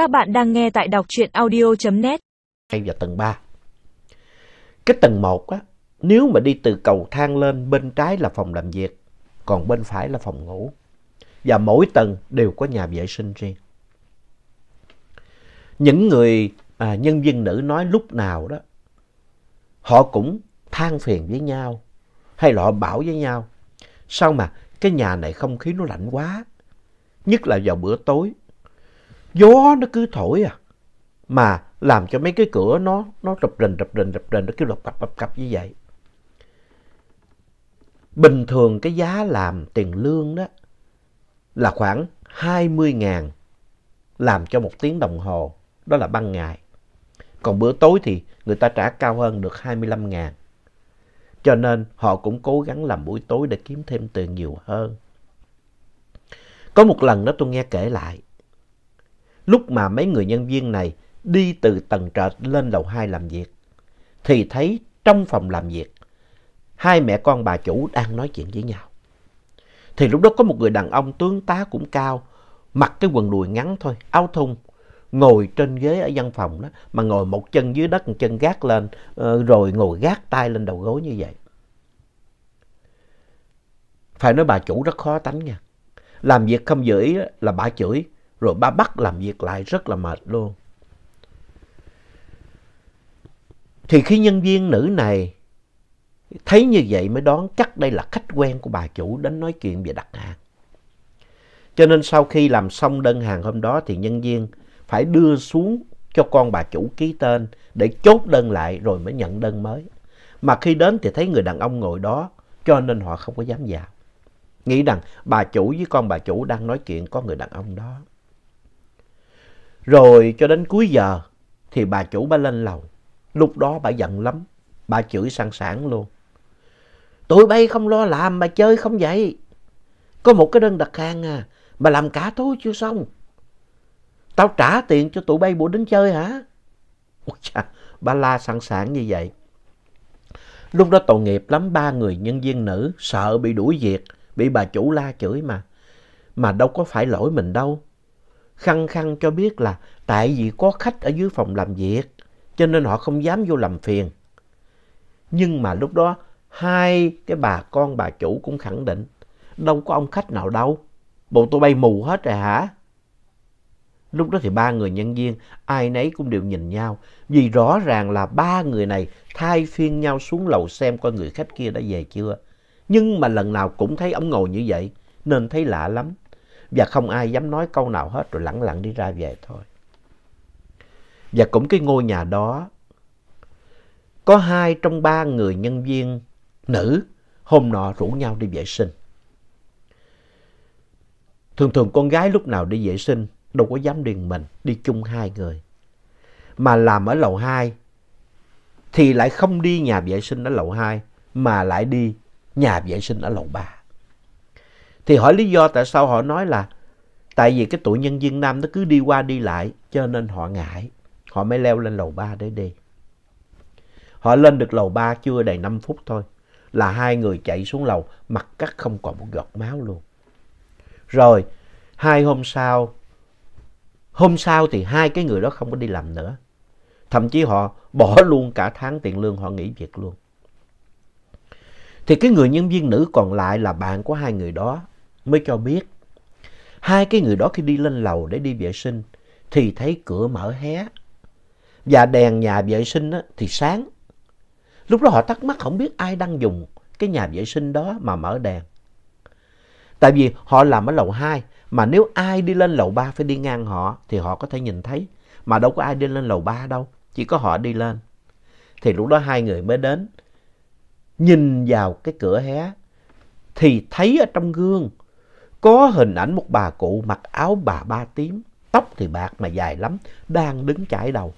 Các bạn đang nghe tại đọc truyện audio.net. Hay vào tầng 3. Cái tầng 1 á, nếu mà đi từ cầu thang lên, bên trái là phòng làm việc, còn bên phải là phòng ngủ. Và mỗi tầng đều có nhà vệ sinh riêng. Những người à, nhân viên nữ nói lúc nào đó, họ cũng than phiền với nhau, hay là họ bảo với nhau, sao mà cái nhà này không khí nó lạnh quá, nhất là vào bữa tối. Gió nó cứ thổi à, mà làm cho mấy cái cửa nó nó rập rình rập rình rập rình nó cứ lọc cặp cặp cặp như vậy. Bình thường cái giá làm tiền lương đó là khoảng 20.000 làm cho một tiếng đồng hồ, đó là ban ngày. Còn bữa tối thì người ta trả cao hơn được 25.000. Cho nên họ cũng cố gắng làm buổi tối để kiếm thêm tiền nhiều hơn. Có một lần đó tôi nghe kể lại. Lúc mà mấy người nhân viên này đi từ tầng trệt lên lầu 2 làm việc, thì thấy trong phòng làm việc, hai mẹ con bà chủ đang nói chuyện với nhau. Thì lúc đó có một người đàn ông tướng tá cũng cao, mặc cái quần đùi ngắn thôi, áo thun, ngồi trên ghế ở văn phòng đó, mà ngồi một chân dưới đất, một chân gác lên, ờ, rồi ngồi gác tay lên đầu gối như vậy. Phải nói bà chủ rất khó tánh nha. Làm việc không giữ ý là bà chửi, rồi bà bắt làm việc lại rất là mệt luôn. Thì khi nhân viên nữ này thấy như vậy mới đoán chắc đây là khách quen của bà chủ đến nói chuyện về đặt hàng. Cho nên sau khi làm xong đơn hàng hôm đó thì nhân viên phải đưa xuống cho con bà chủ ký tên để chốt đơn lại rồi mới nhận đơn mới. Mà khi đến thì thấy người đàn ông ngồi đó, cho nên họ không có dám vào. Nghĩ rằng bà chủ với con bà chủ đang nói chuyện có người đàn ông đó. Rồi cho đến cuối giờ thì bà chủ bà lên lầu. Lúc đó bà giận lắm. Bà chửi sang sảng luôn. Tụi bay không lo làm mà chơi không vậy. Có một cái đơn đặt hàng à. Mà làm cả tối chưa xong. Tao trả tiền cho tụi bay bộ đến chơi hả? Ôi chà, bà la sẵn sàng như vậy. Lúc đó tội nghiệp lắm ba người nhân viên nữ sợ bị đuổi việc, bị bà chủ la chửi mà. Mà đâu có phải lỗi mình đâu. Khăng khăng cho biết là tại vì có khách ở dưới phòng làm việc, cho nên họ không dám vô làm phiền. Nhưng mà lúc đó, hai cái bà con, bà chủ cũng khẳng định, đâu có ông khách nào đâu. Bộ tụi bay mù hết rồi hả? Lúc đó thì ba người nhân viên, ai nấy cũng đều nhìn nhau, vì rõ ràng là ba người này thay phiên nhau xuống lầu xem coi người khách kia đã về chưa. Nhưng mà lần nào cũng thấy ông ngồi như vậy, nên thấy lạ lắm. Và không ai dám nói câu nào hết, rồi lẳng lặng đi ra về thôi. Và cũng cái ngôi nhà đó, có hai trong ba người nhân viên nữ hôm nọ rủ nhau đi vệ sinh. Thường thường con gái lúc nào đi vệ sinh, đâu có dám điền mình, đi chung hai người. Mà làm ở lầu 2 thì lại không đi nhà vệ sinh ở lầu 2 mà lại đi nhà vệ sinh ở lầu 3. Thì hỏi lý do tại sao họ nói là tại vì cái tụi nhân viên nam nó cứ đi qua đi lại, cho nên họ ngại. Họ mới leo lên lầu 3 để đi. Họ lên được lầu 3 chưa đầy 5 phút thôi, là hai người chạy xuống lầu, mặt cắt không còn một giọt máu luôn. Rồi, hai hôm sau Hôm sau thì hai cái người đó không có đi làm nữa. Thậm chí họ bỏ luôn cả tháng tiền lương họ nghỉ việc luôn. Thì cái người nhân viên nữ còn lại là bạn của hai người đó mới cho biết. Hai cái người đó khi đi lên lầu để đi vệ sinh thì thấy cửa mở hé. Và đèn nhà vệ sinh thì sáng. Lúc đó họ thắc mắc không biết ai đang dùng cái nhà vệ sinh đó mà mở đèn. Tại vì họ làm ở lầu 2 mà nếu ai đi lên lầu 3 phải đi ngang họ thì họ có thể nhìn thấy. Mà đâu có ai đi lên lầu 3 đâu, chỉ có họ đi lên. Thì lúc đó hai người mới đến, nhìn vào cái cửa hé thì thấy ở trong gương có hình ảnh một bà cụ mặc áo bà ba tím, tóc thì bạc mà dài lắm, đang đứng chải đầu.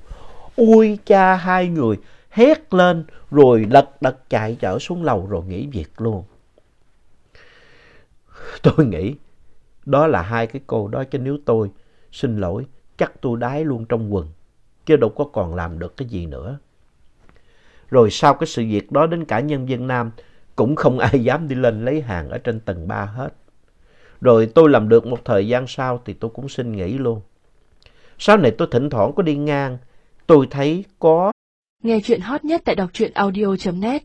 Ui cha hai người hét lên rồi lật đật chạy trở xuống lầu rồi nghỉ việc luôn. Tôi nghĩ đó là hai cái cô đó chứ nếu tôi xin lỗi chắc tôi đái luôn trong quần chứ đâu có còn làm được cái gì nữa. Rồi sau cái sự việc đó đến cả nhân viên nam cũng không ai dám đi lên lấy hàng ở trên tầng 3 hết. Rồi tôi làm được một thời gian sau thì tôi cũng xin nghỉ luôn. Sau này tôi thỉnh thoảng có đi ngang, tôi thấy có Nghe chuyện hot nhất tại đọc truyện audio.net